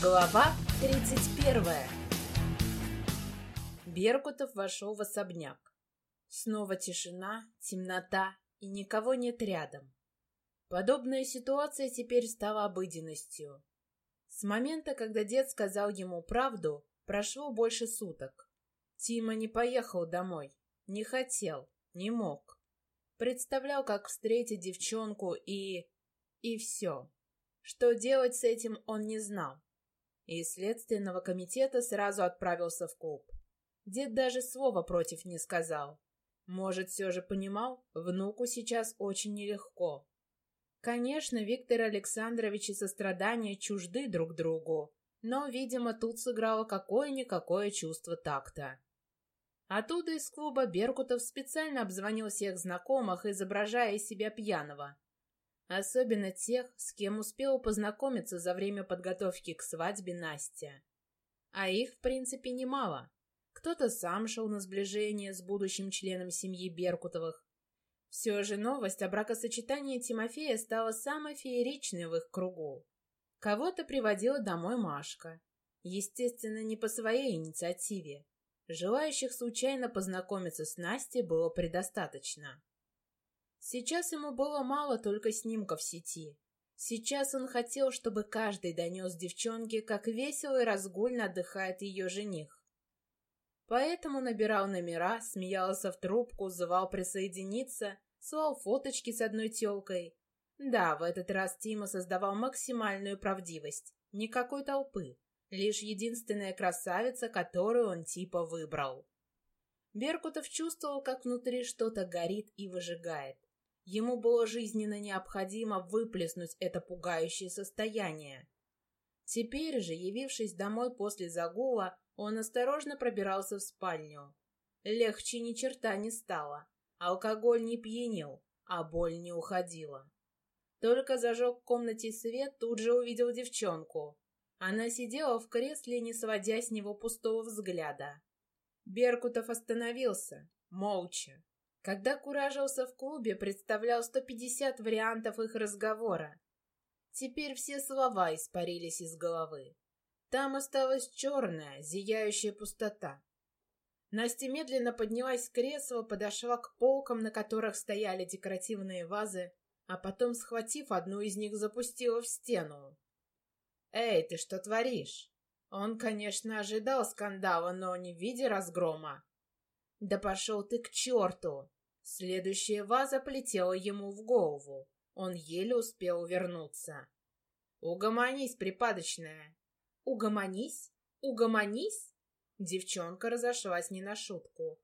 Глава 31 Беркутов вошел в особняк. Снова тишина, темнота и никого нет рядом. Подобная ситуация теперь стала обыденностью. С момента, когда дед сказал ему правду, прошло больше суток. Тима не поехал домой, не хотел, не мог. Представлял, как встретить девчонку и... и все. Что делать с этим он не знал из следственного комитета сразу отправился в клуб. Дед даже слова против не сказал. Может, все же понимал, внуку сейчас очень нелегко. Конечно, Виктор Александрович и сострадание чужды друг другу, но, видимо, тут сыграло какое-никакое чувство такта. Оттуда из клуба Беркутов специально обзвонил всех знакомых, изображая из себя пьяного. Особенно тех, с кем успел познакомиться за время подготовки к свадьбе Настя. А их, в принципе, немало. Кто-то сам шел на сближение с будущим членом семьи Беркутовых. Все же новость о бракосочетании Тимофея стала самой фееричной в их кругу. Кого-то приводила домой Машка. Естественно, не по своей инициативе. Желающих случайно познакомиться с Настей было предостаточно. Сейчас ему было мало только снимков в сети. Сейчас он хотел, чтобы каждый донес девчонке, как весело и разгульно отдыхает ее жених. Поэтому набирал номера, смеялся в трубку, звал присоединиться, слал фоточки с одной телкой. Да, в этот раз Тима создавал максимальную правдивость. Никакой толпы. Лишь единственная красавица, которую он типа выбрал. Беркутов чувствовал, как внутри что-то горит и выжигает. Ему было жизненно необходимо выплеснуть это пугающее состояние. Теперь же, явившись домой после загула, он осторожно пробирался в спальню. Легче ни черта не стало. Алкоголь не пьянил, а боль не уходила. Только зажег в комнате свет, тут же увидел девчонку. Она сидела в кресле, не сводя с него пустого взгляда. Беркутов остановился, молча, когда куражился в клубе, представлял 150 вариантов их разговора. Теперь все слова испарились из головы. Там осталась черная, зияющая пустота. Настя медленно поднялась с кресла, подошла к полкам, на которых стояли декоративные вазы, а потом, схватив одну из них, запустила в стену. «Эй, ты что творишь?» Он, конечно, ожидал скандала, но не в виде разгрома. «Да пошел ты к черту!» Следующая ваза полетела ему в голову. Он еле успел увернуться. «Угомонись, припадочная!» «Угомонись? Угомонись?» Девчонка разошлась не на шутку.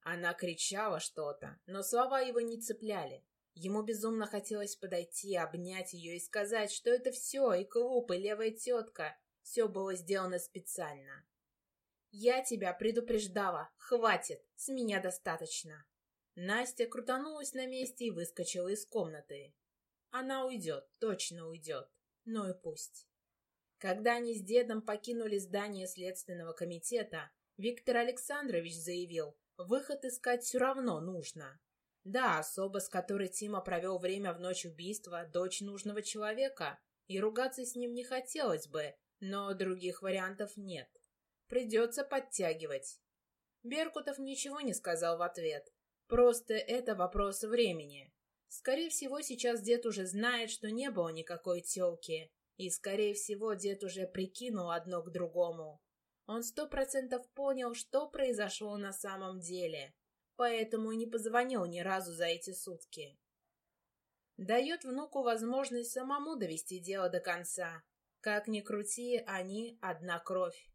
Она кричала что-то, но слова его не цепляли. Ему безумно хотелось подойти, обнять ее и сказать, что это все, и клуб, и левая тетка. Все было сделано специально. «Я тебя предупреждала. Хватит. С меня достаточно». Настя крутанулась на месте и выскочила из комнаты. Она уйдет, точно уйдет. Ну и пусть. Когда они с дедом покинули здание Следственного комитета, Виктор Александрович заявил, выход искать все равно нужно. Да, особа, с которой Тима провел время в ночь убийства, дочь нужного человека, и ругаться с ним не хотелось бы, но других вариантов нет. Придется подтягивать. Беркутов ничего не сказал в ответ, Просто это вопрос времени. Скорее всего, сейчас дед уже знает, что не было никакой тёлки. И, скорее всего, дед уже прикинул одно к другому. Он сто процентов понял, что произошло на самом деле. Поэтому и не позвонил ни разу за эти сутки. Дает внуку возможность самому довести дело до конца. Как ни крути, они одна кровь.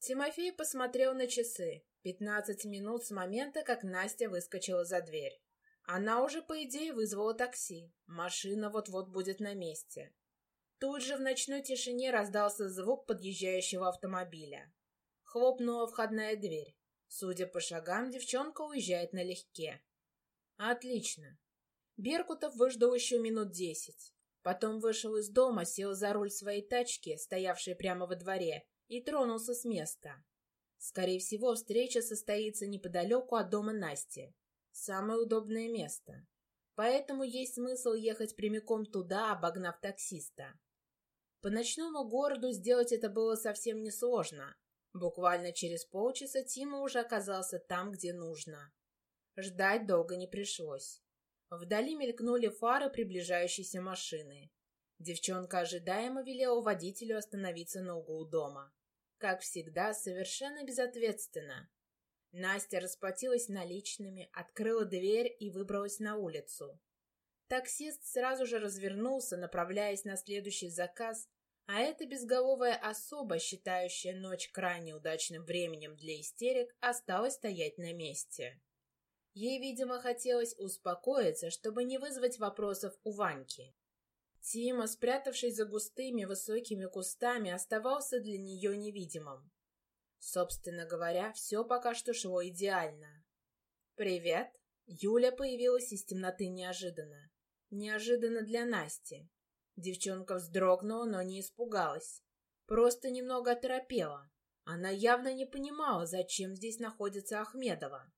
Тимофей посмотрел на часы. Пятнадцать минут с момента, как Настя выскочила за дверь. Она уже, по идее, вызвала такси. Машина вот-вот будет на месте. Тут же в ночной тишине раздался звук подъезжающего автомобиля. Хлопнула входная дверь. Судя по шагам, девчонка уезжает налегке. Отлично. Беркутов выждал еще минут десять. Потом вышел из дома, сел за руль своей тачки, стоявшей прямо во дворе, и тронулся с места. Скорее всего, встреча состоится неподалеку от дома Насти. Самое удобное место. Поэтому есть смысл ехать прямиком туда, обогнав таксиста. По ночному городу сделать это было совсем несложно. Буквально через полчаса Тима уже оказался там, где нужно. Ждать долго не пришлось. Вдали мелькнули фары приближающейся машины. Девчонка ожидаемо велела водителю остановиться на углу дома. Как всегда, совершенно безответственно. Настя расплатилась наличными, открыла дверь и выбралась на улицу. Таксист сразу же развернулся, направляясь на следующий заказ, а эта безголовая особа, считающая ночь крайне удачным временем для истерик, осталась стоять на месте. Ей, видимо, хотелось успокоиться, чтобы не вызвать вопросов у Ваньки. Тима, спрятавшись за густыми высокими кустами, оставался для нее невидимым. Собственно говоря, все пока что шло идеально. «Привет!» Юля появилась из темноты неожиданно. Неожиданно для Насти. Девчонка вздрогнула, но не испугалась. Просто немного оторопела. Она явно не понимала, зачем здесь находится Ахмедова.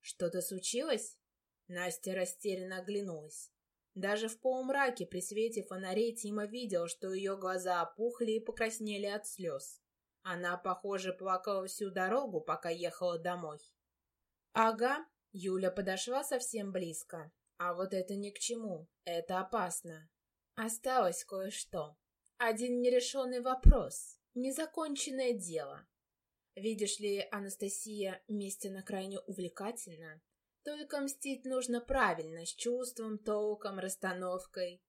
«Что-то случилось?» Настя растерянно оглянулась. Даже в полумраке при свете фонарей Тима видел, что ее глаза опухли и покраснели от слез. Она, похоже, плакала всю дорогу, пока ехала домой. «Ага», — Юля подошла совсем близко. «А вот это ни к чему, это опасно. Осталось кое-что. Один нерешенный вопрос, незаконченное дело. Видишь ли, Анастасия, месть на крайне увлекательна. Только мстить нужно правильно, с чувством, толком, расстановкой.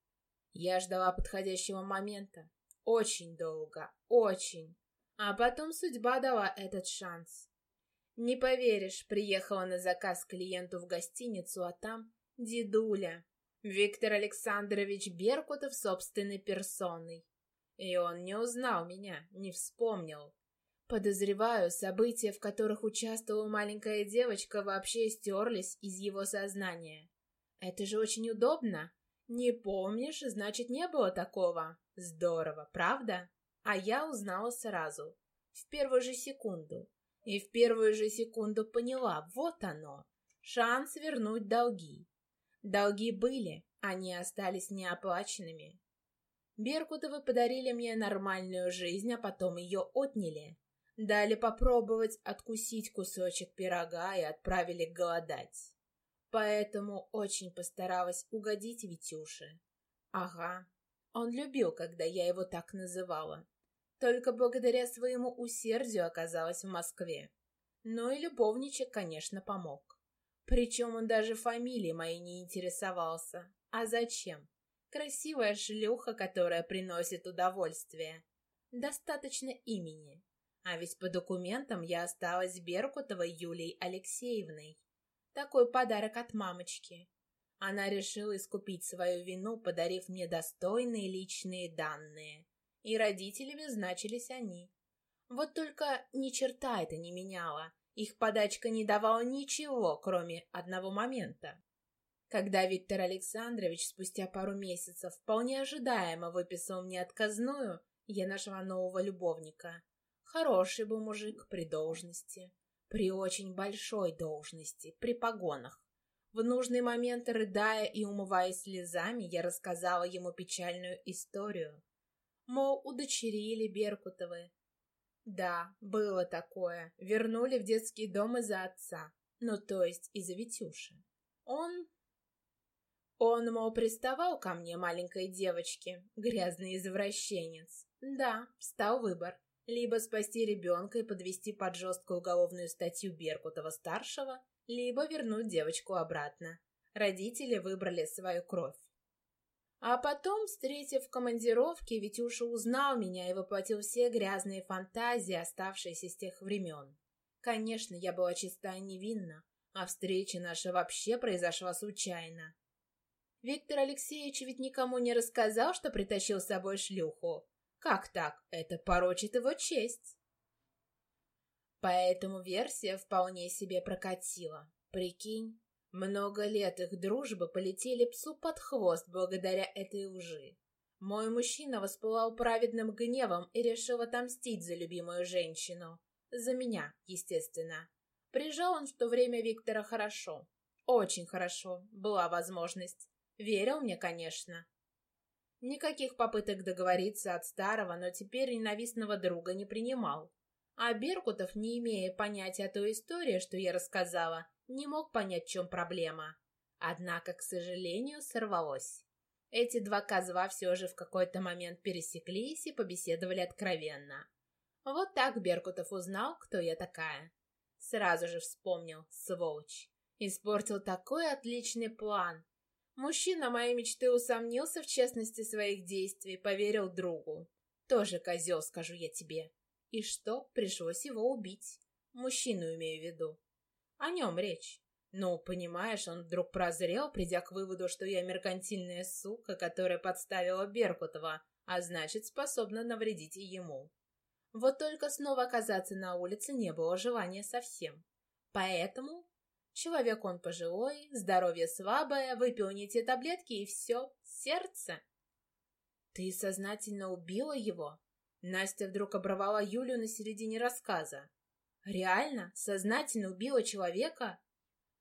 Я ждала подходящего момента. Очень долго, очень. А потом судьба дала этот шанс. Не поверишь, приехала на заказ клиенту в гостиницу, а там дедуля. Виктор Александрович Беркутов собственной персоной. И он не узнал меня, не вспомнил. Подозреваю, события, в которых участвовала маленькая девочка, вообще стерлись из его сознания. Это же очень удобно. Не помнишь, значит, не было такого. Здорово, правда? А я узнала сразу. В первую же секунду. И в первую же секунду поняла, вот оно. Шанс вернуть долги. Долги были, они остались неоплаченными. Беркутовы подарили мне нормальную жизнь, а потом ее отняли. Дали попробовать откусить кусочек пирога и отправили голодать. Поэтому очень постаралась угодить Витюше. Ага, он любил, когда я его так называла. Только благодаря своему усердию оказалась в Москве. Но и любовничек, конечно, помог. Причем он даже фамилии моей не интересовался. А зачем? Красивая шлюха, которая приносит удовольствие. Достаточно имени. А ведь по документам я осталась Беркутовой Юлией Алексеевной. Такой подарок от мамочки. Она решила искупить свою вину, подарив мне достойные личные данные. И родителями значились они. Вот только ни черта это не меняло. Их подачка не давала ничего, кроме одного момента. Когда Виктор Александрович спустя пару месяцев вполне ожидаемо выписал мне отказную, я нашла нового любовника. Хороший был мужик при должности. При очень большой должности, при погонах. В нужный момент, рыдая и умываясь слезами, я рассказала ему печальную историю. Мол, удочерили Беркутовы. Да, было такое. Вернули в детский дом из-за отца. Ну, то есть из-за Витюши. Он... Он, мол, приставал ко мне, маленькой девочке, грязный извращенец. Да, встал выбор. Либо спасти ребенка и подвести под жесткую уголовную статью Беркутова-старшего, либо вернуть девочку обратно. Родители выбрали свою кровь. А потом, встретив в командировке, Витюша узнал меня и воплотил все грязные фантазии, оставшиеся с тех времен. Конечно, я была чиста и невинна, а встреча наша вообще произошла случайно. Виктор Алексеевич ведь никому не рассказал, что притащил с собой шлюху. Как так? Это порочит его честь. Поэтому версия вполне себе прокатила. Прикинь, много лет их дружбы полетели псу под хвост благодаря этой лжи. Мой мужчина воспылал праведным гневом и решил отомстить за любимую женщину. За меня, естественно. Прижал он в то время Виктора хорошо. Очень хорошо. Была возможность. Верил мне, конечно. Никаких попыток договориться от старого, но теперь ненавистного друга не принимал. А Беркутов, не имея понятия о той истории, что я рассказала, не мог понять, в чем проблема. Однако, к сожалению, сорвалось. Эти два козла все же в какой-то момент пересеклись и побеседовали откровенно. Вот так Беркутов узнал, кто я такая. Сразу же вспомнил, сволочь. Испортил такой отличный план. Мужчина моей мечты усомнился в честности своих действий, поверил другу. Тоже козел, скажу я тебе. И что, пришлось его убить. Мужчину имею в виду. О нем речь. Ну, понимаешь, он вдруг прозрел, придя к выводу, что я меркантильная сука, которая подставила Беркутова, а значит, способна навредить и ему. Вот только снова оказаться на улице не было желания совсем. Поэтому человек он пожилой, здоровье слабое, выпил не те таблетки и все, сердце. Ты сознательно убила его? Настя вдруг оборвала Юлю на середине рассказа. Реально? Сознательно убила человека?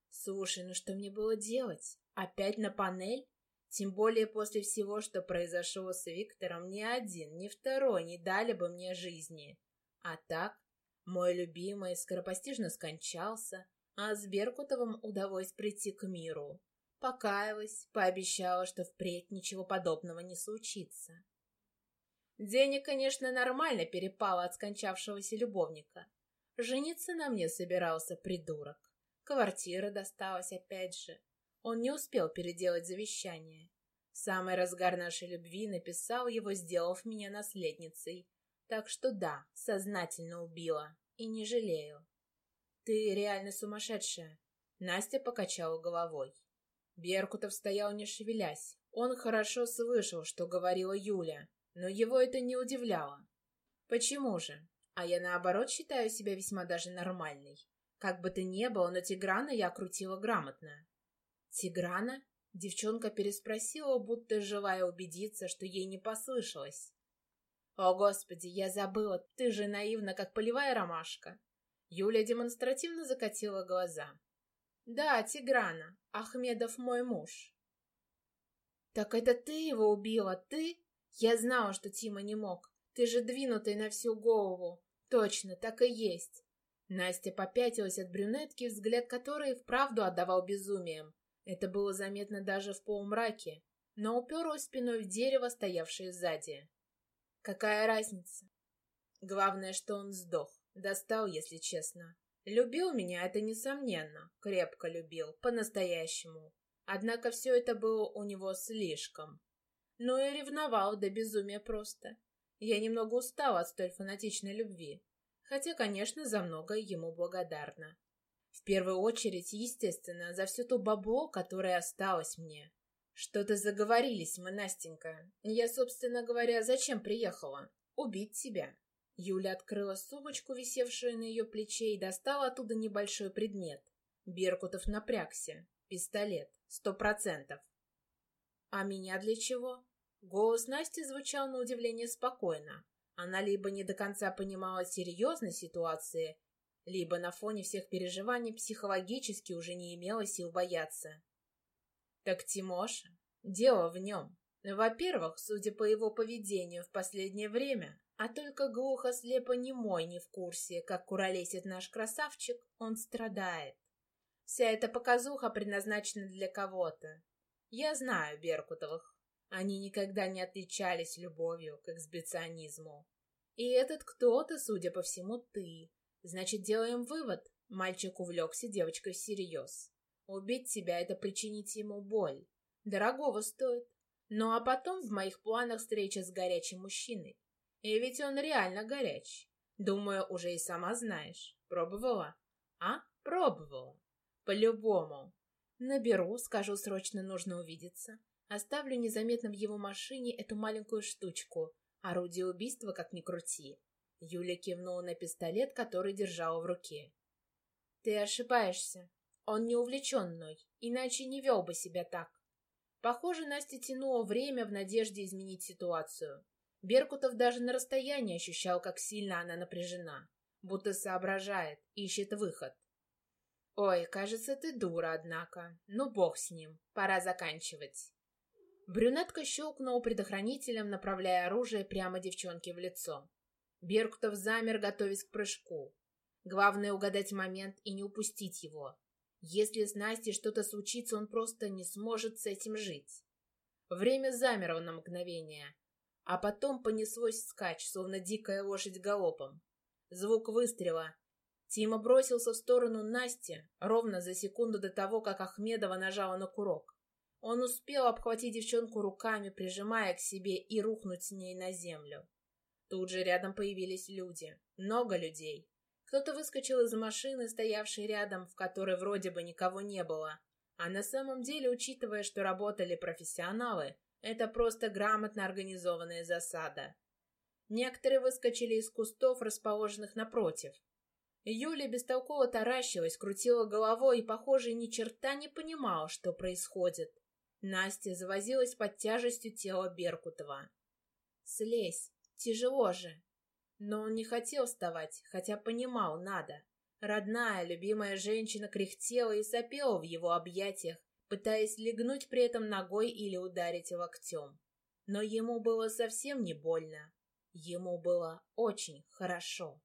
Слушай, ну что мне было делать? Опять на панель? Тем более после всего, что произошло с Виктором, ни один, ни второй не дали бы мне жизни. А так, мой любимый скоропостижно скончался, а с Беркутовым удалось прийти к миру. Покаялась, пообещала, что впредь ничего подобного не случится. Денег, конечно, нормально перепало от скончавшегося любовника. Жениться на мне собирался придурок. Квартира досталась опять же. Он не успел переделать завещание. В самый разгар нашей любви написал его, сделав меня наследницей. Так что да, сознательно убила. И не жалею. Ты реально сумасшедшая. Настя покачала головой. Беркутов стоял не шевелясь. Он хорошо слышал, что говорила Юля, но его это не удивляло. Почему же? А я наоборот считаю себя весьма даже нормальной. Как бы то ни было, но Тиграна я крутила грамотно. «Тиграна?» — девчонка переспросила, будто желая убедиться, что ей не послышалось. «О, Господи, я забыла, ты же наивна, как полевая ромашка!» Юля демонстративно закатила глаза. «Да, Тиграна, Ахмедов мой муж». «Так это ты его убила, ты? Я знала, что Тима не мог. Ты же двинутый на всю голову. Точно, так и есть. Настя попятилась от брюнетки, взгляд которой вправду отдавал безумием. Это было заметно даже в полумраке, но уперлась спиной в дерево, стоявшее сзади. Какая разница? Главное, что он сдох. Достал, если честно. Любил меня, это несомненно. Крепко любил, по-настоящему. Однако все это было у него слишком. Но и ревновал до безумия просто. Я немного устала от столь фанатичной любви хотя, конечно, за многое ему благодарна. В первую очередь, естественно, за все то бабло, которое осталось мне. Что-то заговорились мы, Настенька. Я, собственно говоря, зачем приехала? Убить тебя. Юля открыла сумочку, висевшую на ее плече, и достала оттуда небольшой предмет. Беркутов напрягся. Пистолет. Сто процентов. А меня для чего? Голос Насти звучал на удивление спокойно. Она либо не до конца понимала серьезность ситуации, либо на фоне всех переживаний психологически уже не имела сил бояться. Так Тимоша, дело в нем. Во-первых, судя по его поведению в последнее время, а только глухо-слепо немой не в курсе, как куролесит наш красавчик, он страдает. Вся эта показуха предназначена для кого-то. Я знаю Беркутовых. Они никогда не отличались любовью к эксбиционизму. И этот кто-то, судя по всему, ты. Значит, делаем вывод. Мальчик увлекся девочкой всерьез. Убить тебя — это причинить ему боль. Дорогого стоит. Ну а потом в моих планах встреча с горячим мужчиной. И ведь он реально горяч. Думаю, уже и сама знаешь. Пробовала? А? Пробовала. По-любому. Наберу, скажу, срочно нужно увидеться. Оставлю незаметно в его машине эту маленькую штучку. Орудие убийства, как ни крути. Юля кивнула на пистолет, который держала в руке. Ты ошибаешься. Он не увлечен мной, иначе не вел бы себя так. Похоже, Настя тянула время в надежде изменить ситуацию. Беркутов даже на расстоянии ощущал, как сильно она напряжена, будто соображает, ищет выход. «Ой, кажется, ты дура, однако. Ну, бог с ним. Пора заканчивать». Брюнетка щелкнула предохранителем, направляя оружие прямо девчонке в лицо. Беркутов замер, готовясь к прыжку. Главное угадать момент и не упустить его. Если с Настей что-то случится, он просто не сможет с этим жить. Время замерло на мгновение, а потом понеслось скач, словно дикая лошадь галопом. Звук выстрела. Тима бросился в сторону Насти ровно за секунду до того, как Ахмедова нажала на курок. Он успел обхватить девчонку руками, прижимая к себе и рухнуть с ней на землю. Тут же рядом появились люди. Много людей. Кто-то выскочил из машины, стоявшей рядом, в которой вроде бы никого не было. А на самом деле, учитывая, что работали профессионалы, это просто грамотно организованная засада. Некоторые выскочили из кустов, расположенных напротив. Юля бестолково таращилась, крутила головой и, похоже, ни черта не понимала, что происходит. Настя завозилась под тяжестью тела Беркутова. «Слезь, тяжело же!» Но он не хотел вставать, хотя понимал, надо. Родная, любимая женщина кряхтела и сопела в его объятиях, пытаясь легнуть при этом ногой или ударить локтем. Но ему было совсем не больно. Ему было очень хорошо.